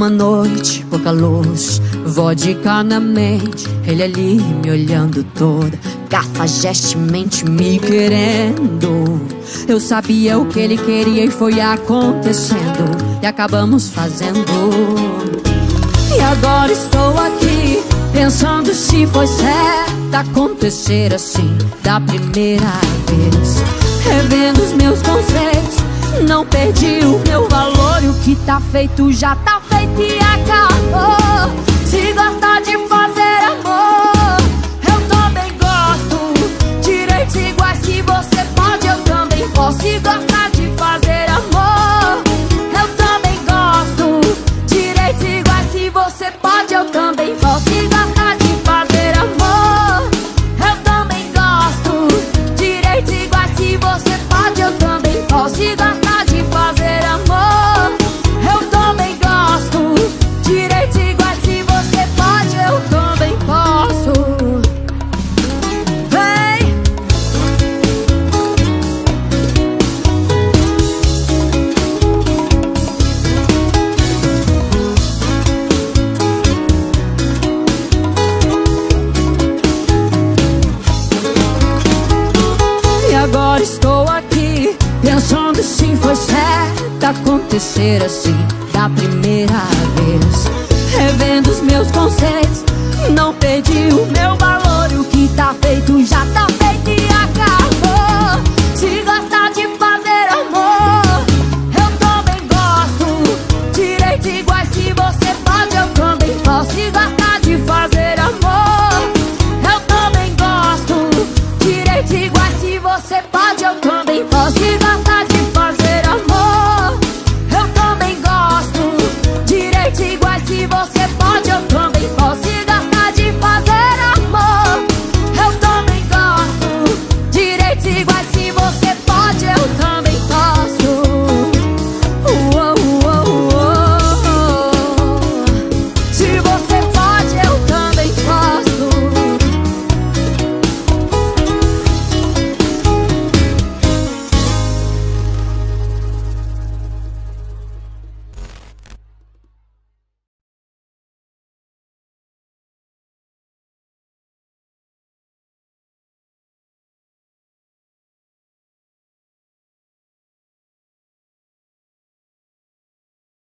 Uma noite, pouca luz, vodka na mente. Ele ali me olhando toda, cafajestemente me querendo. Eu sabia o que ele queria e foi acontecendo. E acabamos fazendo. E agora estou aqui, pensando se foi certo acontecer assim, da primeira vez. Revendo os meus conceitos, não perdi o meu valor. Que tá feito já tá feito e acabou. Foi certo acontecer assim Da primeira vez. Revendo os meus conceitos Não perdi